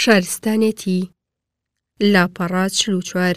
شارستانێتی لاپەڕە چل و چوار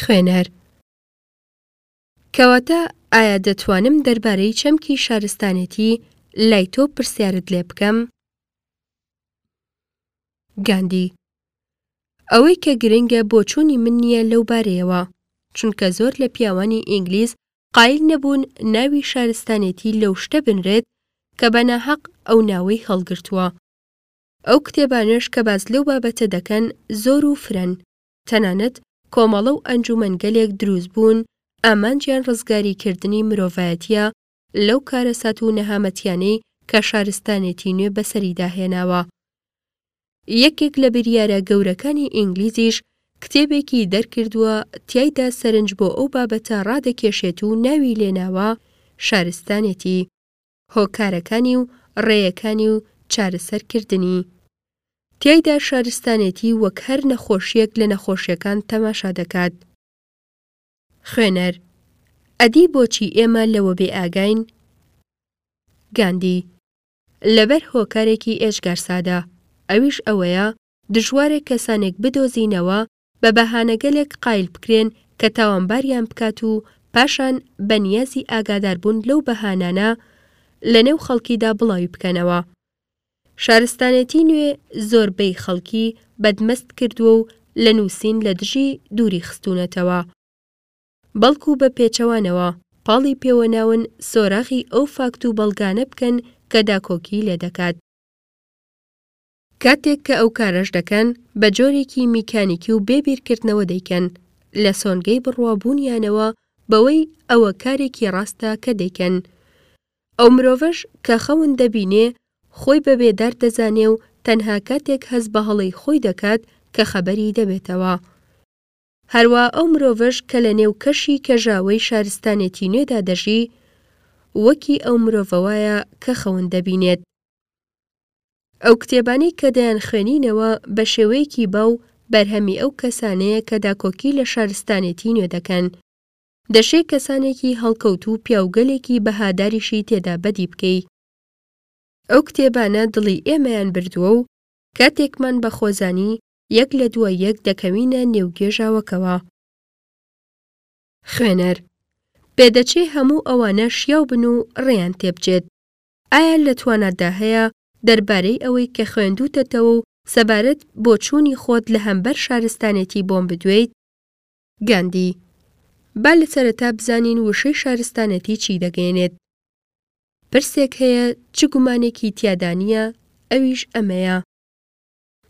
خوێنەر کەواتە ئایا دەتوانم دەربارەی چەمکی شارستانێتی لای تۆ پرسیارت لێ بکەم؟ گاندی ئەوەی کە گرنگە بۆچوونی من نییە لەو بارەیەوە چونکە زۆر لە پیاوانی ئینگلیز قایل نەبوون ناوی شارستانێتی لەو شتە بنرێت کە بە ناهەق ئەو ناوەی هەڵگرتووە. ئەو کتێبانەش کە باس لەو بابەتە دەکەن زۆر و فرەن، تەنانەت کۆمەڵە و ئەنجومەنگەلێک دروست بوون ئامانجیان ڕزگاری کردنی مرۆڤایەتییە لەو کارەسات و نەهامەتیانەی کە شارستانێتی نوێ بەسەریدا هێناوە. یەکێک لە بریارە گەورەکانی ئینگلیزیش کتێبێکی دەرکردووە تیایدا سەرنج بۆ ئەو بابەتە ڕادەکێشێت و ناوی لێناوە شارستانێتی، هۆکارەکانی و ڕێیەکانی و چارەسەرکردنی. تیایدا شارستانێتی وەک هەر نەخۆشییەک لە نەخۆشیەکان تەماشا دەکات. خوێنەر، ئەدی بۆچی ئێمە لەوە بێئاگاین؟ گاندی. لەبەر هۆکارێکی ئێجگار سادە، ئەویش ئەوەیە دژوارە کەسانێک بدۆزینەوە بە بەهانەگەلێک قایل بکرێن کە تاوانباریان بکات و پاشان بە نیازی ئاگاداربوون لەو بەهانانە لە نێو خەڵکیدا بڵاوی بکەنەوە. شارستانێتی نوێ زۆربەی خەڵکی بەدمەست کردووە و لە نووسین لە دژی دووری خستوونەتەوە. بەڵکو بە پێچەوانەوە پاڵی پێوە ناون سۆراغی ئەو فاکت و بەڵگانە بکەن کە داکۆکیی لێ دەکات. کاتێک کە ئەو کارەش دەکەن، بە جۆرێکی میکانیکی و بێ بیرکردنەوە دەیکەن، لە سۆنگەی بڕوابوونیانەوە بەوەی ئەوە کارێکی ڕاستە کە دەیکەن. ئەو مرۆڤەش کە خەون دەبینێ، خۆی بە بێدار دەزانێ و تەنها کاتێک هەست بە هەڵەی خۆی دەکات کە خەبەری دەبێتەوە. هەروا ئەو مرۆڤەش کە لە نێو کەشی کەژاوەی شارستانێتی نوێدا دەژی، وەکی ئەو مرۆڤە وایە کە خەون دەبینێت. ئەو کتێبانەی کە دەیانخوێنینەوە بە شێوەیەکی باو بەرهەمی ئەو کەسانەیە کە داکۆکی لە شارستانێتی نوێ دەکەن. دەشێ کەسانێکی هەڵکەوتوو و پیاوگەلێکی بەهاداریشی تێدا بەدی بکەی. ئەو کتێبانە دڵی ئێمەیان بردووە و کاتێکمان بە خۆزانی یەک لە دوای یەک دەکەوینە نێو گێژاوەکەوە. خوێنەر، پێدەچێ هەموو ئەوانە شیاو بن و ڕێیان تێبچێت. ئایا لە تواناتدا هەیە دەربارەی ئەوەی کە خوێندووتەتەوە و سەبارەت بۆچوونی خۆت لە هەمبەر شارستانێتی بۆم بدوێیت؟ گاندی، با لە سەرەتا بزانین وشەی شارستانێتی چی دەگەیەنێت. پرسێک هەیە چ گومانێکی تیادا نییە، ئەویش ئەمەیە.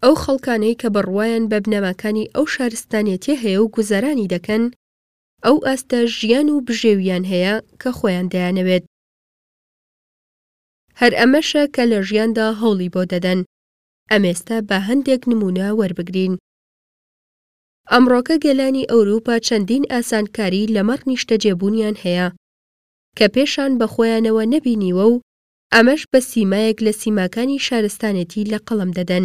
ئەو خەڵکانەی کە بڕوایان بە بنەماکانی ئەو شارستانیەتیە هەیە و گوزەرانی دەکەن، ئەو ئاستە ژیان و بژێوییان هەیە کە خۆیان دەیانەوێت. هەر ئەمەشە کە لە ژیاندا هەوڵی بۆ دەدەن. ئەمێستا با هەندێک نموونە وەربگرین. ئەمڕۆکە گەلانی ئەوروپا چەندین ئاسانکاری لەمەڕ نیشتەجێبوونیان هەیە کە پێشان بە خۆیانەوە نەبینیوە و ئەمەش بە سیمایەک لە سیماکانی شارستانێتی لە قەڵەم دەدەن.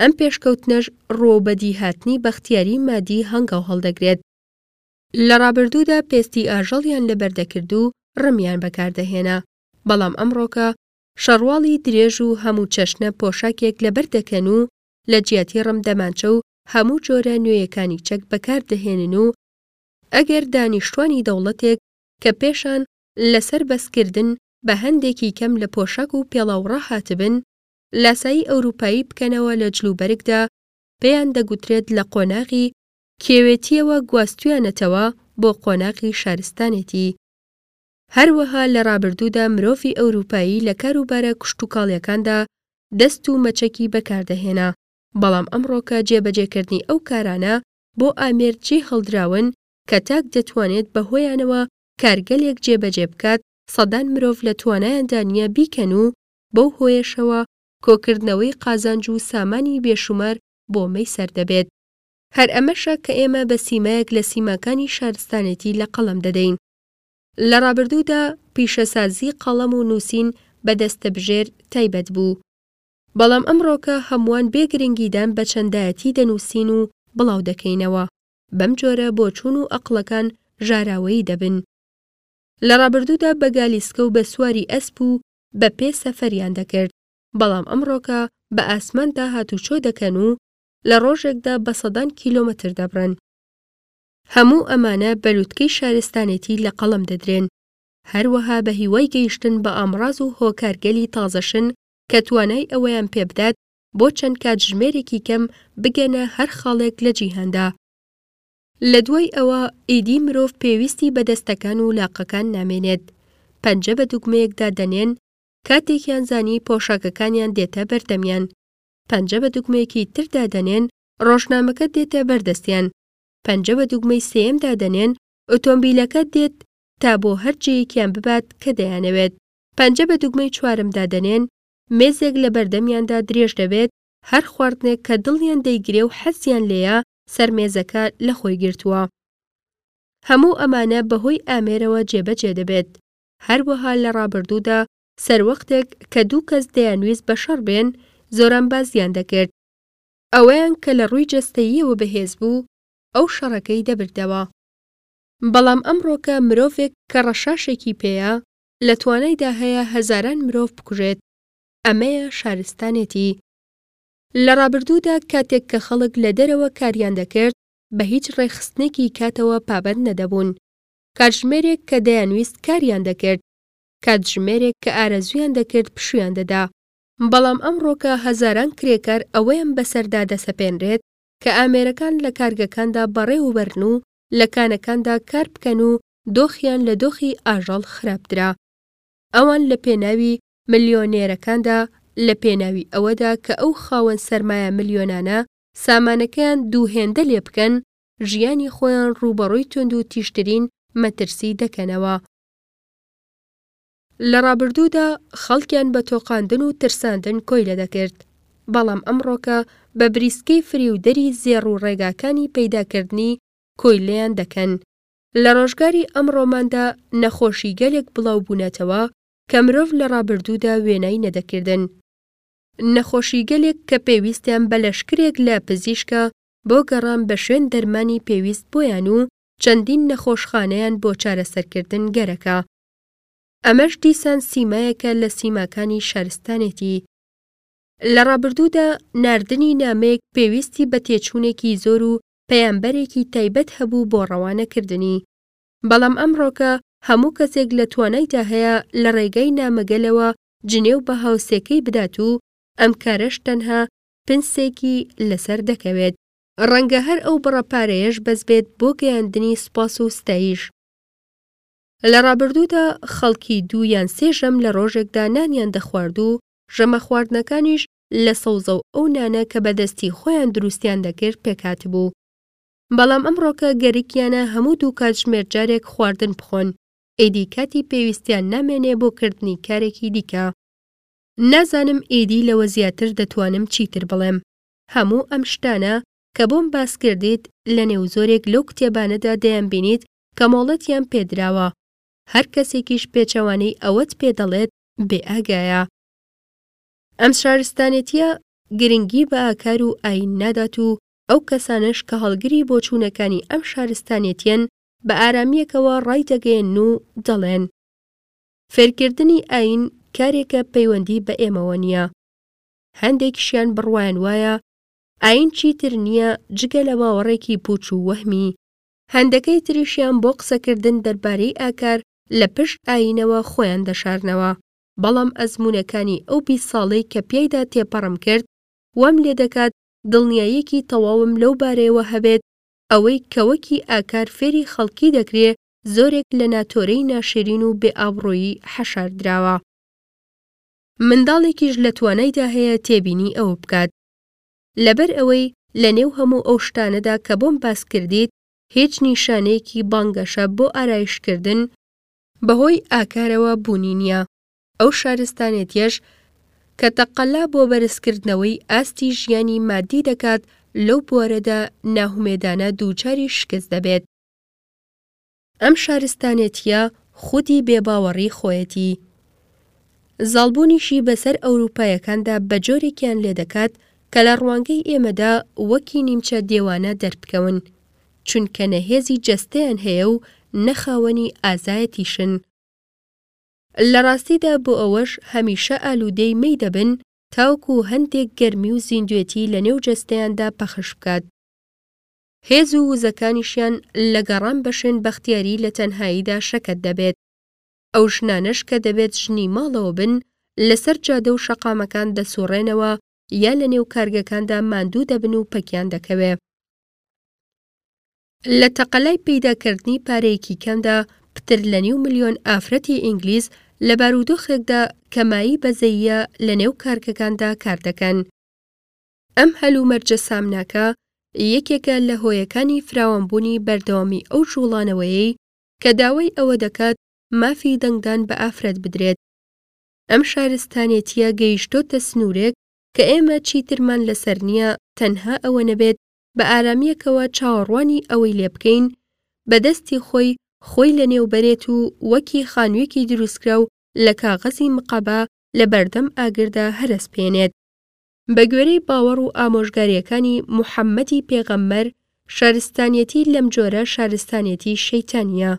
ئەم پێشکەوتنەش ڕووە و بەدیهاتنی بەختیاریی مادی هەنگاو هەڵدەگرێت. لە ڕابردوودا پێستی ئاژەڵیان لەبەر دەکرد و ڕمیان بەکار دەهێنا، بەڵام ئەمڕۆکە شەڕواڵی درێژ و هەموو چەشنە پۆشاکێک لەبەر دەکەن و لە جیاتی ڕم دەمانچە و هەموو جۆرە نوێیەکانی چەک بەکار دەهێنن و ئەگەر دانیشتووانی دەوڵەتێک کە پێشان لەسەر بەستکردن بە هەندێکی کەم لە پۆشاک و پێڵاو ڕاهاتبن، لاسایی ئەوروپایی بکەنەوە لە جلوبەرگدا، پێیان دەگوترێت لە قۆناغی کێوێتییەوە گواستویانەتەوە بۆ قۆناغی شارستانێتی. هەروەها لە ڕابردوودا مرۆڤی ئەوروپایی لە کاروبارە کشتوکاڵییەکاندا دەست و مەچەکی بەکاردەهێنا، بەڵام ئەمڕۆکە جێبەجێکردنی ئەو کارانە بۆ ئامێر جێهەڵدراون کە تاک دەتوانێت بەهۆیانەوە کارگەلێک جێ بەجێ بکات سەدان مرۆڤ لە توانایاندا نییە بیکەن و بەو هۆیەشەوە کۆکردنەوەی قازانج و سامانی بێشومار بۆ مەیسەر دەبێت. هەر ئەمەشە کە ئێمە بە سیمایەک لە سیماکانی شارستانێتی لە قەڵەم دەدەین. لە ڕابردوودا پیشەسازی قەڵەم و نووسین بە دەستەبژێر تایبەت بوو. بەڵام ئەمڕۆکە هەمووان بێ گرنگیدان بە چەندایەتی دەنووسین و بڵاو دەکەینەوە. بەم جۆرە بۆچوون و ئەقڵەکان ژاراوەیی دەبن. لە ڕابردوودا بە گالیسکە و بە سواری ئەسپ و بە پێ سەفەریان دەکرد، بەڵام ئەمڕۆکە بە ئاسماندا هاتوچۆ دەکەن و لە ڕۆژێکدا بە سەدان کیلۆمەتر دەبڕن. هەموو ئەمانە بە لوتکەی شارستانێتی لە قەڵەم دەدرێن، هەروەها بە هیوای گەیشتن بە ئامڕاز و هۆکارگەلی تازەشن کە توانای ئەوەیان پێبدات بۆ چەند کاتژمێرێکی کەم بگەنە هەر خاڵێک لە جیهاندا. لە دوای ئەوە ئیدی مرۆڤ پێویستی بە دەستەکان و لاقەکان نامێنێت. پەنجە بە دوگمەیەکدا دەنێن، کاتێکیان زانی پۆشاکەکانیان دێتە بەردەمیان. پەنجە بە دوگمەیەکی تردا دەنێن، ڕۆژنامەکە دێتە بەر دەستیان. پەنجە بە دوگمەی سێیەمدا دەنێن، ئۆتۆمبیلەکە دێت تا بۆ هەر جێیەکیان ببات کە دەیانەوێت. پەنجە بە دوگمەی چوارەمدا دەنێن، مێزێک لە بەردەمیاندا درێژ دەبێت، هەر خواردنێک کە دڵیان دەیگرێ و حەزیان لێیە سەر مێزەکە لە خۆی گرتووە. هەموو ئەمانە بە هۆی ئامێرەوە جێبەجێ دەبێت. هەروەها لە ڕابردوودا سەروەختێک کە دوو کەس دەیانویست بە شەڕ بێن، زۆرانبازیان دەکرد. ئەوەیان کە لە ڕووی جەستەییەوە بەهێز بوو، ئەو شەڕەکەی دەبردەوە. بەڵام ئەمڕۆکە مرۆڤێک کە ڕەشاشێکی پێیە، لە توانایدا هەیە هەزاران مرۆڤ بکوژێت، ئەمەیە شارستانێتی. لە ڕابردوودا کاتێک کە خەڵک لە دەرەوە کاریان دەکرد بە هیچ ڕێکخستنێکی کاتەوە پابەند نەدەبوون، کاتژمێرێک کە دەیانویست کاریان دەکرد، کاتژمێرێک کە ئارەزوویان دەکرد پشوویان دەدا. بەڵام ئەمڕۆکە هەزاران کرێکار ئەوەیان بەسەردا دەسەپێنرێت کە ئامێرەکان لە کارگەکاندا بەڕێوەبەرن و لە کانەکاندا کار بکەن و دۆخیان لە دۆخی ئاژەڵ خراپترە. ئەوان لە پێناوی ملیۆنێرەکاندا، لە پێناوی ئەوەدا کە ئەو خاوەن سەرمایە ملیۆنانە سامانەکەیان دوو هێندە لێ بکەن، ژیانی خۆیان ڕووبەڕووی توندوتیژترین مەترسی دەکەنەوە. لە ڕابردوودا خەڵکیان بە تۆقاندن و ترساندن کۆیلە دەکرد، بەڵام ئەمڕۆکە بە بریسکەی فریودەری زێڕ و ڕێگاکانی پەیداکردنی کۆیلەیان دەکەن. لە ڕۆژگاری ئەمڕۆماندا نەخۆشی گەلێک بڵاو بوونەتەوە کە مرۆڤ لە ڕابردوودا وێنای نەدەکردن. نەخۆشی گەلێک کە پێویستیان بە لەشکرێک لە پزیشکە بۆ گەڕان بە شوێن دەرمانی پێویست بۆیان و چەندین نەخۆشخانەیان بۆ چارەسەرکردن گەرەکە. ئەمەش دیسان سیمایەکە لە سیماکانی شارستانێتی. لە ڕابردوودا ناردنی نامەیەک پێویستی بە تێچوونێکی زۆر و پەیامبەرێکی تایبەت هەبوو بۆ ڕەوانە کردنی، بەڵام ئەمڕۆکە هەموو کەسێک لە توانایدا هەیە لە ڕێگای نامەگەلەوە جنێو بە هاوسێکەی بدات و ئەم کارەش تەنها پنسێکی لەسەر دەکەوێت، ڕەنگە هەر ئەو بڕە پارەیەش بەس بێت بۆ گەیاندنی سوپاس و ستایش. لە ڕابردوودا خەڵکی دوو یان سێ ژەم لە ڕۆژێکدا نانیان دەخوارد و ژەمە خواردنەکانیش لە سەوزە و ئەو نانە کە بە دەستی خۆیان دروستیان دەکرد پێکهاتبوو. بەڵام ئەمڕۆکە گەرکیانە هەموو دوو کاتژمێر جارێک خواردن بخۆن، ئیدی کاتی پێویستیان نامێنێ بۆ کردنی کارێکی دیکە. نازانم ئیدی لەوە زیاتر دەتوانم چیتر بڵێم. هەموو ئەم شتانە کە بۆم باس کردیت لە نێو زۆرێک لەو کتێبانەدا دەیانبینیت کە مۆڵەتیان پێ دراوە. هەر کەسێکیش پێچەوانەی ئەوەت پێ دەڵێت بێ ئاگایە. ئەم شارستانێتییە گرنگی بە ئاکار و ئایین نادات و ئەو کەسانەش کە هەڵگری بۆچوونەکانی ئەم شارستانێتییەن بە ئارامییەکەوە ڕایدەگەیەنن و دەڵێن، فێرکردنی ئایین کارێکە پەیوەندی بە ئێمەوە نییە. هەندێکیشیان بڕوایان وایە ئایین چیتر نییە جگە لە باوەڕێکی پووچ و وەهمی. هەندەکەی تریشیان بۆ قسەکردن دەربارەی ئاکار لە پشت ئایینەوە خۆیان دەشارنەوە. بەڵام ئەزموونەکانی ئەو بیست ساڵەی کە پیایدا تێپەڕم کرد وام لێدەکات دڵنیاییەکی تەواوم لەو بارەیەوە هەبێت ئەوەی کەوەکی ئاکار فێری خەڵکی دەکرێ زۆرێک لە ناتۆرەی ناشرین و بێ ئابڕوویی حەشاردراوە منداڵێکیش لە توانایدا هەیە تێبینی ئەوە بکات لەبەر ئەوەی لە نێو هەموو ئەو شتانەدا کە بۆم باس کردیت هیچ نیشانەیەکی بانگەشە بۆ ئارایشتکردن بەهۆی ئاکارەوە بوونی نییە، ئەو شارستانێتیەش کە تەقەلا بۆ بەرزکردنەوەی ئاستی ژیانی مادی دەکات لەو بوارەدا ناهومێدانە دووچاری شکست دەبێت. ئەم شارستانێتیە خودی بێباوەڕی خۆیەتی زاڵبوونیشی بەسەر ئەوروپایەکاندا بەجۆرێکیان لێدەکات کە لە ڕوانگەی ئێمەدا وەکی نیمچە دێوانە دەربکەون چونکە نە هێزی جەستەیان هەیە و نە خاوەنی ئازایەتیشن. لە ڕاستیدا بۆ ئەوەش هەمیشە ئالوودەی مەی دەبن تاوەکو هەندێک گەرمی و زیندوێتی لە نێو جەستەیاندا پەخش بکات. هێز و وزەکانیشیان لە گەڕان بە شوێن بەختیاری لە تەنهاییدا شەکەت دەبێت. ئەو ژنانەش کە دەبێت ژنی ماڵەوە بن، لەسەر جادە و شەقامەکان دەسووڕێنەوە یا لە نێو کارگەکاندا ماندوو دەبن و پەکیان دەکەوێ. لە تەقەلای پەیداکردنی پارەیەکی کەمدا پتر لە نیو ملیۆن ئافرەتی ئینگلیز لە بارودۆخێکدا کە مایی بەزەییە لە نێو کارگەکاندا کار دەکەن. ئەم هەلومەرجە سامناکە یەکێکە لە هۆیەکانی فراوانبوونی بەردەوامی ئەو جووڵانەوەیەی کە داوای ئەوە دەکات مافی دەنگدان بە ئافرەت بدرێت. ئەم شارستانێتییە گەیشتۆتە سنوورێک کە ئێمە چیترمان لەسەر نییە تەنها ئەوە نەبێت بە ئارامییەکەوە چاوەڕوانی ئەوەی لێ بکەین بە دەستی خۆی خۆی لەنێو بەرێت و وەکی خانوویەکی دروستکراو لە کاغەزی مقەبا لە بەردەم ئاگردا هەرەس بێنێت. بە گوێرەی باوەڕ و ئامۆژگارییەکانی موحەممەدی پێغەمبەر، شارستانیەتی لەم جۆرە شارستانیەتی شەیتانییە.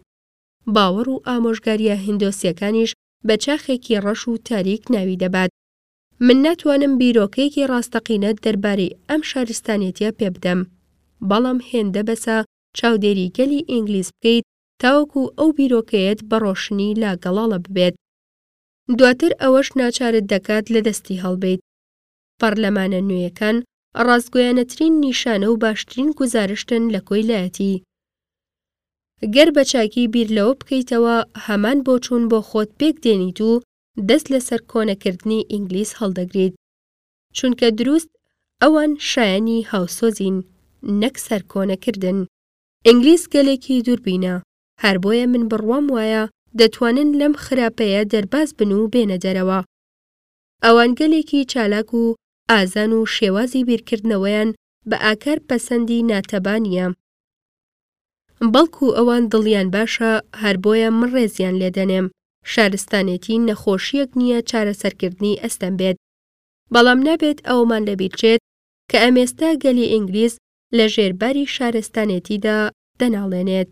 باوەڕ و ئامۆژگارییە هندۆسییەکانیش بە چاخێکی ڕەش و تاریک ناوی دەبات. من ناتوانم بیرۆکەیەکی ڕاستەقینە دەربارەی ئەم شارستانیەتیە پێ بدەم، بەڵام هێندە بەسە چاودێری گەلی ئینگلیز بکەیت تاوەکو ئەو بیرۆکەیەت بە ڕۆشنی لا گەڵاڵە ببێت. دواتر ئەوەش ناچارت دەکات لە دەستی هەڵبێیت. پەڕلەمانە نوێیەکان ڕاستگۆیانەترین نیشانە و باشترین گوزارشتن لە کۆیلایەتی. گەر بە چاکی بیر لەوە بکەیتەوە هەمان بۆچوون بۆ خۆت پێک دێنیت و دەست لەسەر کۆنە کردنی ئینگلیز هەڵدەگریت چونکە دروست ئەوان شایەنی هاوسۆزین نەک سەر کۆنە کردن. ئینگلیز گەلێکی دوربینە هەر بۆیە من بڕوام وایە دەتوانن لەم خراپەیە دەرباز بن و بێنە دەرەوە ئەوان گەلێکی چالاک و ئازان و شێوازی بیرکردنەوەیان بە ئاکار پەسەندی ناتەبا نییە، بەڵکو ئەوان دڵیان باشە، هەر بۆیە من ڕێزیان لێ دەنێم، شارستانێتی نەخۆشییەک نییە چارەسەرکردنی ئەستەم بێت، بەڵام نابێت ئەوەمان لە بیر چێت کە ئەمێستا گەلی ئینگلیز لە ژێر باری شارستانێتیدا دەناڵێنێت.